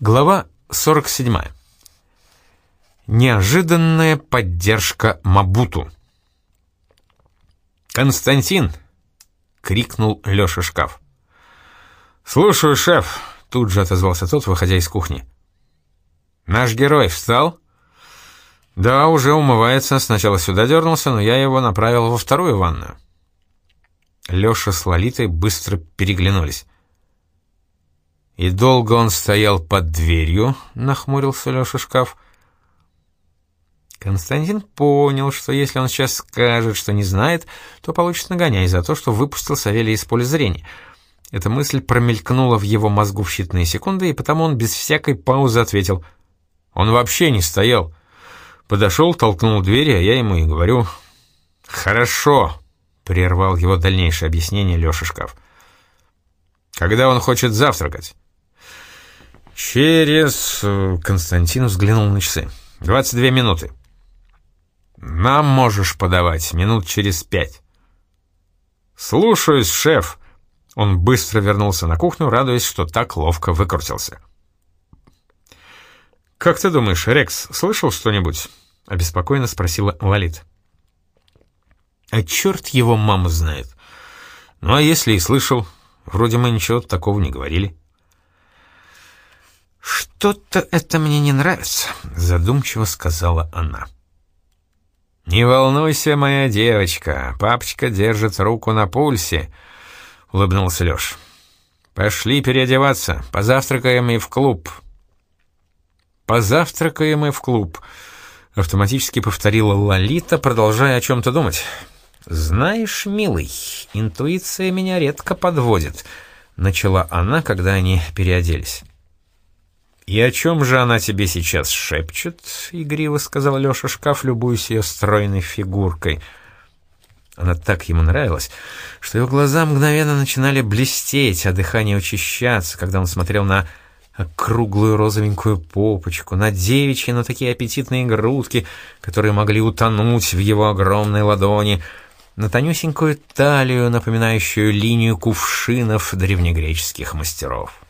Глава 47. Неожиданная поддержка Мабуту. «Константин!» — крикнул Лёша Шкаф. «Слушаю, шеф!» — тут же отозвался тот, выходя из кухни. «Наш герой встал?» «Да, уже умывается. Сначала сюда дернулся, но я его направил во вторую ванную». Лёша с Лолитой быстро переглянулись. «И долго он стоял под дверью?» — нахмурился Лёша шкаф. Константин понял, что если он сейчас скажет, что не знает, то получит нагоняй за то, что выпустил Савелия из поля зрения. Эта мысль промелькнула в его мозгу в считанные секунды, и потому он без всякой паузы ответил. «Он вообще не стоял. Подошел, толкнул дверь, а я ему и говорю...» «Хорошо», — прервал его дальнейшее объяснение Лёша Шкаф. «Когда он хочет завтракать?» «Через...» э, — Константин взглянул на часы. «Двадцать две минуты». «Нам можешь подавать минут через пять». «Слушаюсь, шеф». Он быстро вернулся на кухню, радуясь, что так ловко выкрутился. «Как ты думаешь, Рекс слышал что-нибудь?» — обеспокоенно спросила Лолит. «А черт его мама знает. Ну а если и слышал, вроде мы ничего такого не говорили». «Что-то это мне не нравится», — задумчиво сказала она. «Не волнуйся, моя девочка, папочка держит руку на пульсе», — улыбнулся Лёш. «Пошли переодеваться, позавтракаем и в клуб». «Позавтракаем и в клуб», — автоматически повторила Лолита, продолжая о чем-то думать. «Знаешь, милый, интуиция меня редко подводит», — начала она, когда они переоделись. «И о чем же она тебе сейчас шепчет?» — игриво сказал Леша шкаф, любуясь ее стройной фигуркой. Она так ему нравилась, что его глаза мгновенно начинали блестеть, а дыхание учащаться, когда он смотрел на круглую розовенькую попочку, на девичьи, но такие аппетитные грудки, которые могли утонуть в его огромной ладони, на тонюсенькую талию, напоминающую линию кувшинов древнегреческих мастеров.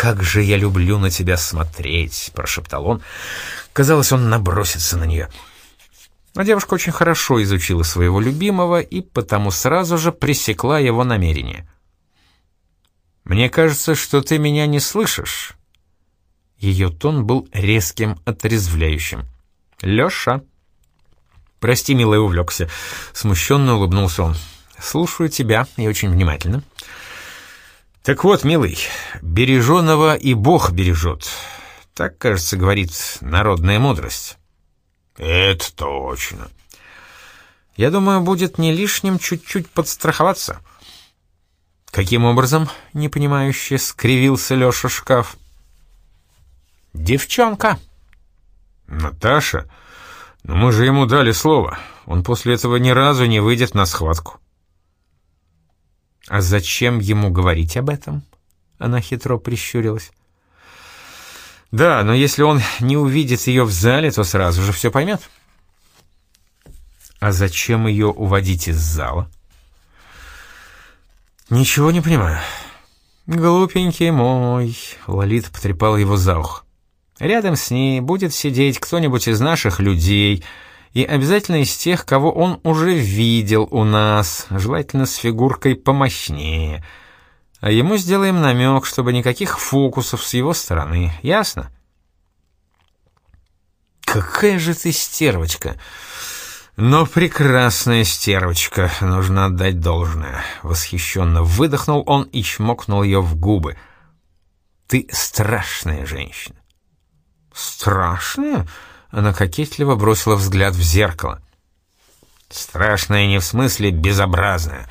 «Как же я люблю на тебя смотреть!» — прошептал он. Казалось, он набросится на нее. Но девушка очень хорошо изучила своего любимого и потому сразу же пресекла его намерение. «Мне кажется, что ты меня не слышишь». Ее тон был резким, отрезвляющим. «Леша!» «Прости, милый, увлекся», — смущенно улыбнулся он. «Слушаю тебя и очень внимательно». Так вот, милый, береженого и Бог бережет. Так, кажется, говорит народная мудрость. Это точно. Я думаю, будет не лишним чуть-чуть подстраховаться. Каким образом, непонимающе, скривился Леша шкаф. Девчонка. Наташа? Но мы же ему дали слово. Он после этого ни разу не выйдет на схватку. «А зачем ему говорить об этом?» Она хитро прищурилась. «Да, но если он не увидит ее в зале, то сразу же все поймет». «А зачем ее уводить из зала?» «Ничего не понимаю». «Глупенький мой», — Лолита потрепала его за ухо. «Рядом с ней будет сидеть кто-нибудь из наших людей», и обязательно из тех, кого он уже видел у нас, желательно с фигуркой помощнее. А ему сделаем намек, чтобы никаких фокусов с его стороны, ясно? Какая же ты стервочка! Но прекрасная стервочка, нужно отдать должное. Восхищенно выдохнул он и чмокнул ее в губы. Ты страшная женщина. Страшная? Она кокетливо бросила взгляд в зеркало. «Страшное не в смысле безобразное,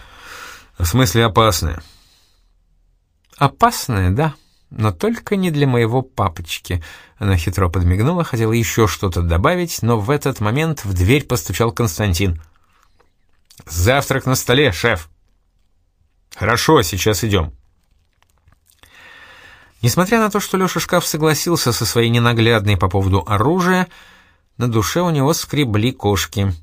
а в смысле опасное». «Опасное, да, но только не для моего папочки». Она хитро подмигнула, хотела еще что-то добавить, но в этот момент в дверь постучал Константин. «Завтрак на столе, шеф». «Хорошо, сейчас идем». Несмотря на то, что Леша Шкаф согласился со своей ненаглядной по поводу оружия, на душе у него скребли кошки.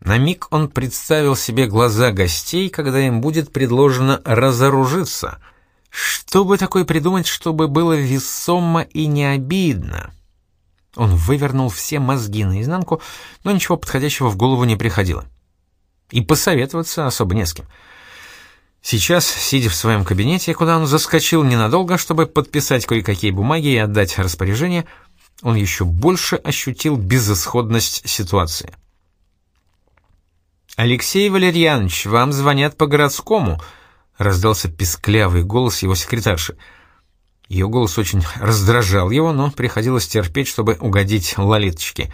На миг он представил себе глаза гостей, когда им будет предложено разоружиться, Что бы такое придумать, чтобы было весомо и не обидно? Он вывернул все мозги наизнанку, но ничего подходящего в голову не приходило. И посоветоваться особо не с кем. Сейчас, сидя в своем кабинете, куда он заскочил ненадолго, чтобы подписать кое-какие бумаги и отдать распоряжение, он еще больше ощутил безысходность ситуации. «Алексей Валерьянович, вам звонят по городскому», — раздался писклявый голос его секретарши. Ее голос очень раздражал его, но приходилось терпеть, чтобы угодить Лолиточке.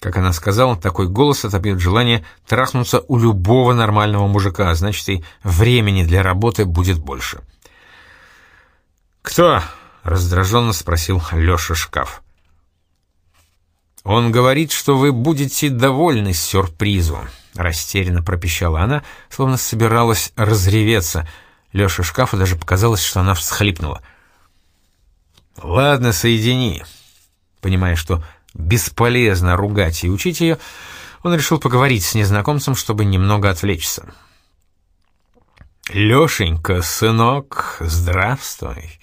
Как она сказала, такой голос отобьет желание трахнуться у любого нормального мужика, а значит и времени для работы будет больше. «Кто?» — раздраженно спросил Леша Шкаф. «Он говорит, что вы будете довольны сюрпризу», — растерянно пропищала она, словно собиралась разреветься. Лёше шкафу даже показалось, что она всхлипнула. «Ладно, соедини». Понимая, что бесполезно ругать и учить ее, он решил поговорить с незнакомцем, чтобы немного отвлечься. «Лёшенька, сынок, здравствуй!»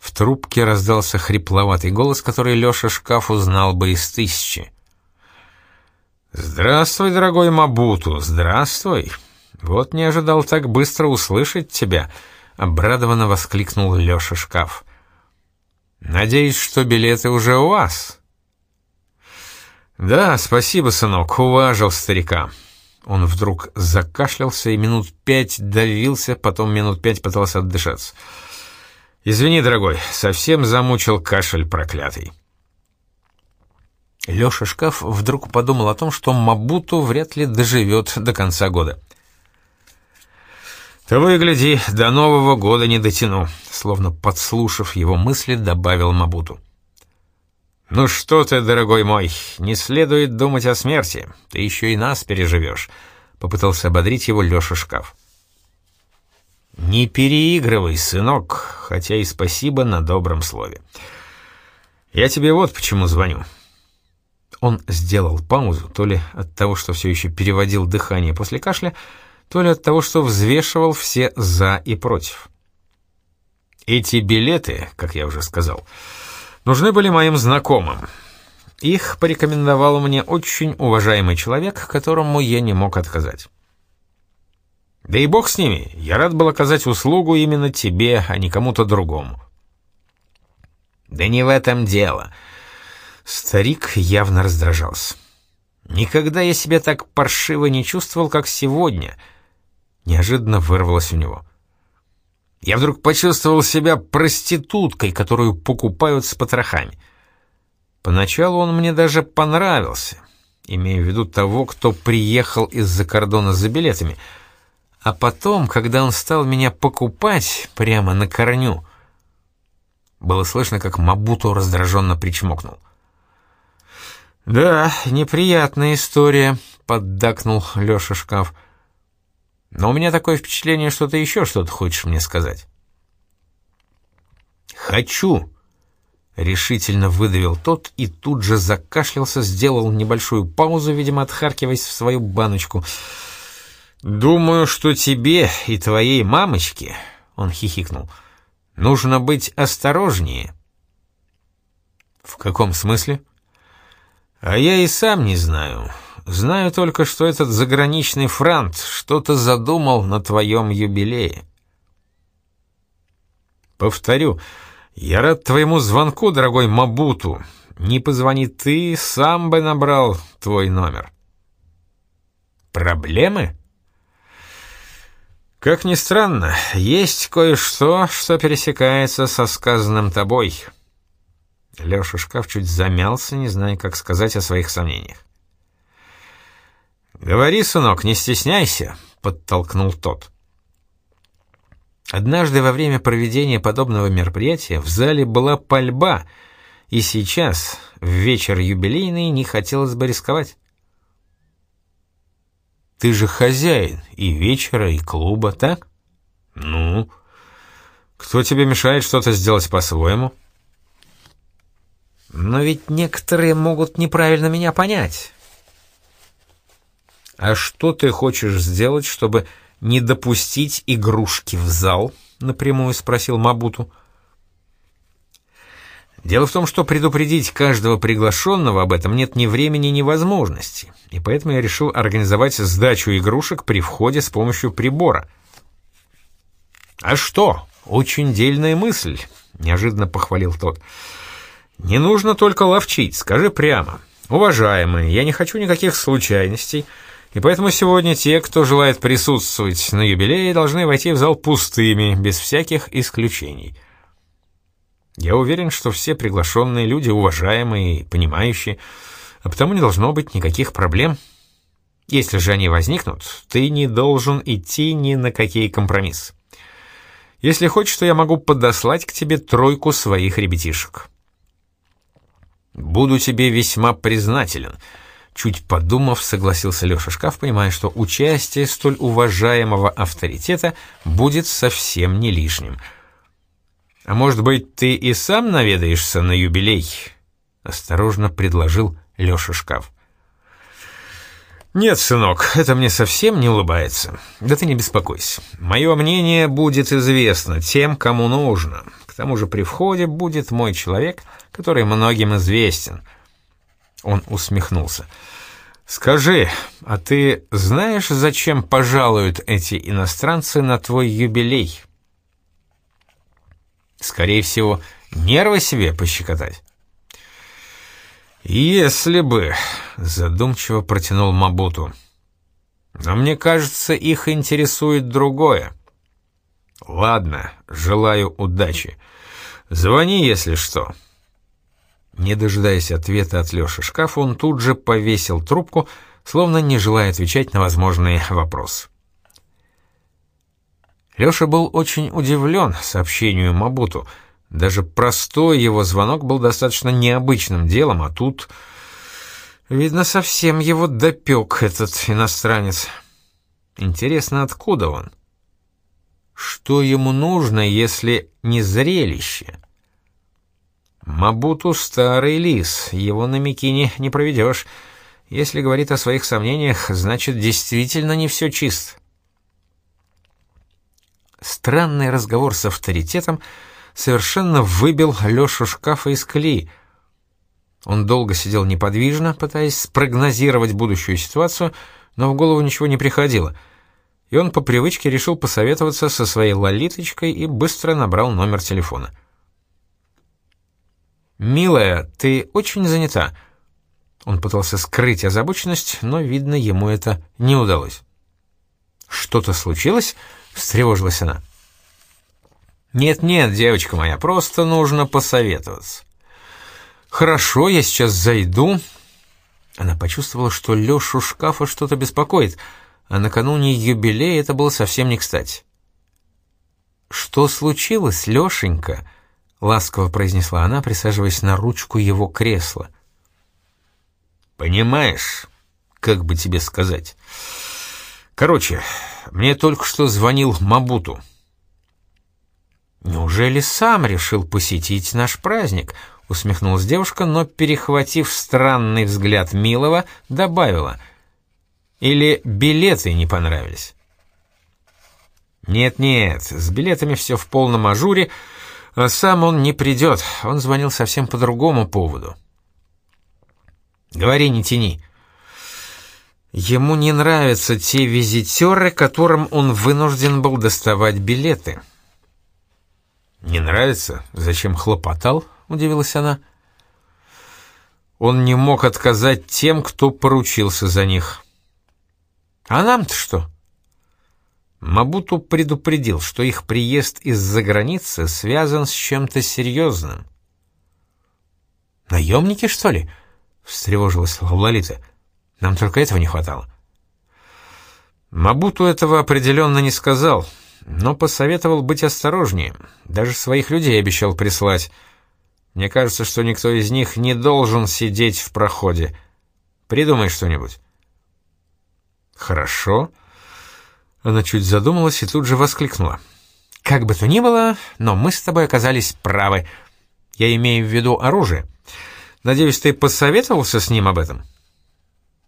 В трубке раздался хрипловатый голос, который Лёша шкаф узнал бы из тысячи. «Здравствуй, дорогой Мабуту, здравствуй! Вот не ожидал так быстро услышать тебя!» — обрадованно воскликнул Лёша шкаф. «Надеюсь, что билеты уже у вас?» «Да, спасибо, сынок, уважил старика». Он вдруг закашлялся и минут пять давился, потом минут пять пытался отдышаться. «Извини, дорогой, совсем замучил кашель проклятый». Лёша Шкаф вдруг подумал о том, что Мабуту вряд ли доживет до конца года. «Того и гляди, до Нового года не дотяну», — словно подслушав его мысли, добавил Мабуту. «Ну что ты, дорогой мой, не следует думать о смерти, ты еще и нас переживешь», — попытался ободрить его Лёша Шкаф. «Не переигрывай, сынок, хотя и спасибо на добром слове. Я тебе вот почему звоню». Он сделал паузу, то ли от того, что все еще переводил дыхание после кашля, то ли от того, что взвешивал все «за» и «против». «Эти билеты, как я уже сказал, нужны были моим знакомым. Их порекомендовал мне очень уважаемый человек, которому я не мог отказать». Да и бог с ними, я рад был оказать услугу именно тебе, а не кому-то другому. Да не в этом дело. Старик явно раздражался. Никогда я себя так паршиво не чувствовал, как сегодня. Неожиданно вырвалось у него. Я вдруг почувствовал себя проституткой, которую покупают с потрохами. Поначалу он мне даже понравился, имея в виду того, кто приехал из-за кордона за билетами — а потом, когда он стал меня покупать прямо на корню, было слышно, как Мабуту раздраженно причмокнул. «Да, неприятная история», — поддакнул Лёша Шкаф. «Но у меня такое впечатление, что ты еще что-то хочешь мне сказать». «Хочу», — решительно выдавил тот и тут же закашлялся, сделал небольшую паузу, видимо, отхаркиваясь в свою баночку — «Думаю, что тебе и твоей мамочке, — он хихикнул, — нужно быть осторожнее». «В каком смысле?» «А я и сам не знаю. Знаю только, что этот заграничный франт что-то задумал на твоем юбилее». «Повторю, я рад твоему звонку, дорогой Мабуту. Не позвони ты, сам бы набрал твой номер». «Проблемы?» Как ни странно, есть кое-что, что пересекается со сказанным тобой. Леша Шкаф чуть замялся, не зная, как сказать о своих сомнениях. «Говори, сынок, не стесняйся», — подтолкнул тот. Однажды во время проведения подобного мероприятия в зале была пальба, и сейчас, в вечер юбилейный, не хотелось бы рисковать. Ты же хозяин и вечера, и клуба, так? Ну, кто тебе мешает что-то сделать по-своему? Но ведь некоторые могут неправильно меня понять. А что ты хочешь сделать, чтобы не допустить игрушки в зал? — напрямую спросил Мабуту. Дело в том, что предупредить каждого приглашенного об этом нет ни времени, ни возможности, и поэтому я решил организовать сдачу игрушек при входе с помощью прибора. «А что? Очень дельная мысль», — неожиданно похвалил тот. «Не нужно только ловчить, скажи прямо. Уважаемые, я не хочу никаких случайностей, и поэтому сегодня те, кто желает присутствовать на юбилее, должны войти в зал пустыми, без всяких исключений». Я уверен, что все приглашенные люди уважаемые и понимающие, а потому не должно быть никаких проблем. Если же они возникнут, ты не должен идти ни на какие компромиссы. Если хочешь, то я могу подослать к тебе тройку своих ребятишек. Буду тебе весьма признателен. Чуть подумав, согласился Леша Шкаф, понимая, что участие столь уважаемого авторитета будет совсем не лишним — «А может быть, ты и сам наведаешься на юбилей?» — осторожно предложил Леша Шкаф. «Нет, сынок, это мне совсем не улыбается. Да ты не беспокойся. Мое мнение будет известно тем, кому нужно. К тому же при входе будет мой человек, который многим известен». Он усмехнулся. «Скажи, а ты знаешь, зачем пожалуют эти иностранцы на твой юбилей?» Скорее всего, нервы себе пощекотать. «Если бы», — задумчиво протянул Мабуту. «Но мне кажется, их интересует другое. Ладно, желаю удачи. Звони, если что». Не дожидаясь ответа от Лёши шкафа, он тут же повесил трубку, словно не желая отвечать на возможные вопросы. Лёша был очень удивлен сообщению Мабуту. Даже простой его звонок был достаточно необычным делом, а тут... Видно, совсем его допек этот иностранец. Интересно, откуда он? Что ему нужно, если не зрелище? Мабуту старый лис, его на Микине не проведешь. Если говорит о своих сомнениях, значит, действительно не все чисто. Странный разговор с авторитетом совершенно выбил Лёшу шкафа из колеи. Он долго сидел неподвижно, пытаясь спрогнозировать будущую ситуацию, но в голову ничего не приходило. И он по привычке решил посоветоваться со своей лолиточкой и быстро набрал номер телефона. «Милая, ты очень занята». Он пытался скрыть озабоченность, но, видно, ему это не удалось. «Что-то случилось?» — встревожилась она. «Нет-нет, девочка моя, просто нужно посоветоваться». «Хорошо, я сейчас зайду». Она почувствовала, что Лешу шкафа что-то беспокоит, а накануне юбилея это было совсем не кстати. «Что случилось, Лешенька?» — ласково произнесла она, присаживаясь на ручку его кресла. «Понимаешь, как бы тебе сказать...» Короче, мне только что звонил Мабуту. «Неужели сам решил посетить наш праздник?» — усмехнулась девушка, но, перехватив странный взгляд Милова, добавила. «Или билеты не понравились?» «Нет-нет, с билетами все в полном ажуре, а сам он не придет, он звонил совсем по другому поводу». «Говори, не тяни». Ему не нравятся те визитеры, которым он вынужден был доставать билеты. «Не нравится? Зачем хлопотал?» — удивилась она. Он не мог отказать тем, кто поручился за них. «А нам-то что?» Мабуту предупредил, что их приезд из-за границы связан с чем-то серьезным. «Наемники, что ли?» — встревожилась Лолита. Нам только этого не хватало. Мабуту этого определенно не сказал, но посоветовал быть осторожнее. Даже своих людей обещал прислать. Мне кажется, что никто из них не должен сидеть в проходе. Придумай что-нибудь. Хорошо. Она чуть задумалась и тут же воскликнула. Как бы то ни было, но мы с тобой оказались правы. Я имею в виду оружие. Надеюсь, ты посоветовался с ним об этом? —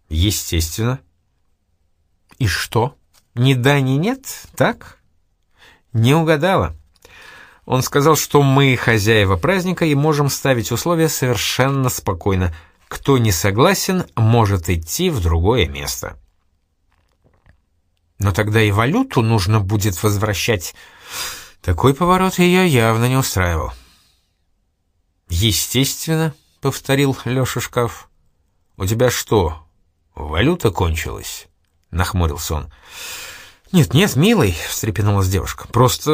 Естественно. И что? Ни да, ни нет, так? Не угадала. Он сказал, что мы хозяева праздника и можем ставить условия совершенно спокойно. Кто не согласен, может идти в другое место. Но тогда и валюту нужно будет возвращать. Такой поворот ее явно не устраивал. «Естественно», — повторил Леша Шкаф. «У тебя что, валюта кончилась?» — нахмурился он. «Нет, нет, милый», — встрепенулась девушка. «Просто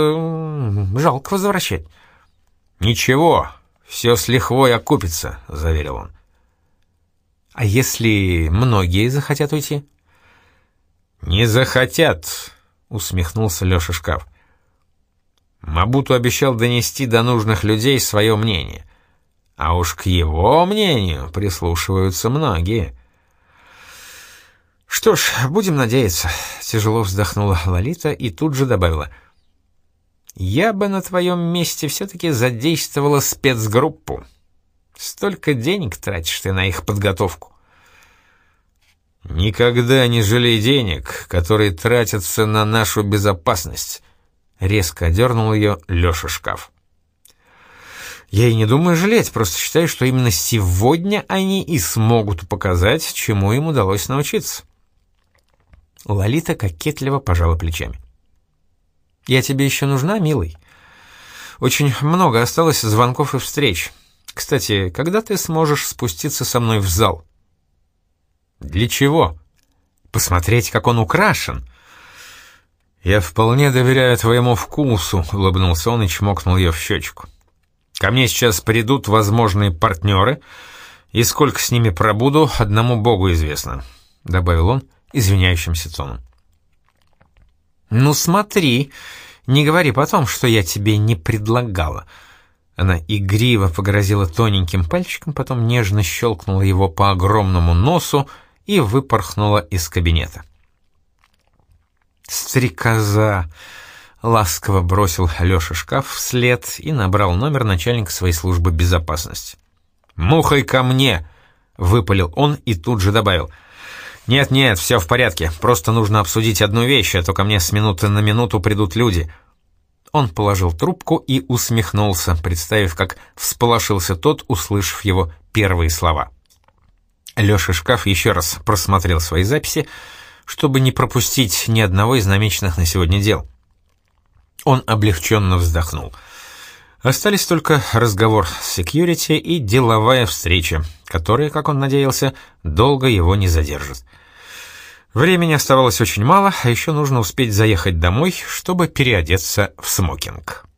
жалко возвращать». «Ничего, все с лихвой окупится», — заверил он. «А если многие захотят уйти?» «Не захотят», — усмехнулся Леша Шкаф. Мабуту обещал донести до нужных людей свое мнение. А уж к его мнению прислушиваются многие. «Что ж, будем надеяться», — тяжело вздохнула Лолита и тут же добавила. «Я бы на твоем месте все-таки задействовала спецгруппу. Столько денег тратишь ты на их подготовку». «Никогда не жалей денег, которые тратятся на нашу безопасность», — резко одернул ее Леша Шкаф. Я и не думаю жалеть, просто считаю, что именно сегодня они и смогут показать, чему им удалось научиться. Лолита кокетливо пожала плечами. «Я тебе еще нужна, милый? Очень много осталось звонков и встреч. Кстати, когда ты сможешь спуститься со мной в зал?» «Для чего?» «Посмотреть, как он украшен». «Я вполне доверяю твоему вкусу», — улыбнулся он и чмокнул ее в щечку. Ко мне сейчас придут возможные партнеры, и сколько с ними пробуду, одному богу известно», — добавил он извиняющимся тоном. «Ну смотри, не говори потом, что я тебе не предлагала». Она игриво погрозила тоненьким пальчиком, потом нежно щелкнула его по огромному носу и выпорхнула из кабинета. «Стрекоза!» Ласково бросил Лёша шкаф вслед и набрал номер начальника своей службы безопасности. «Мухой ко мне!» — выпалил он и тут же добавил. «Нет-нет, все в порядке, просто нужно обсудить одну вещь, а то ко мне с минуты на минуту придут люди». Он положил трубку и усмехнулся, представив, как всполошился тот, услышав его первые слова. Лёша Шкаф еще раз просмотрел свои записи, чтобы не пропустить ни одного из намеченных на сегодня дел. Он облегченно вздохнул. Остались только разговор с секьюрити и деловая встреча, которая, как он надеялся, долго его не задержит. Времени оставалось очень мало, а еще нужно успеть заехать домой, чтобы переодеться в смокинг.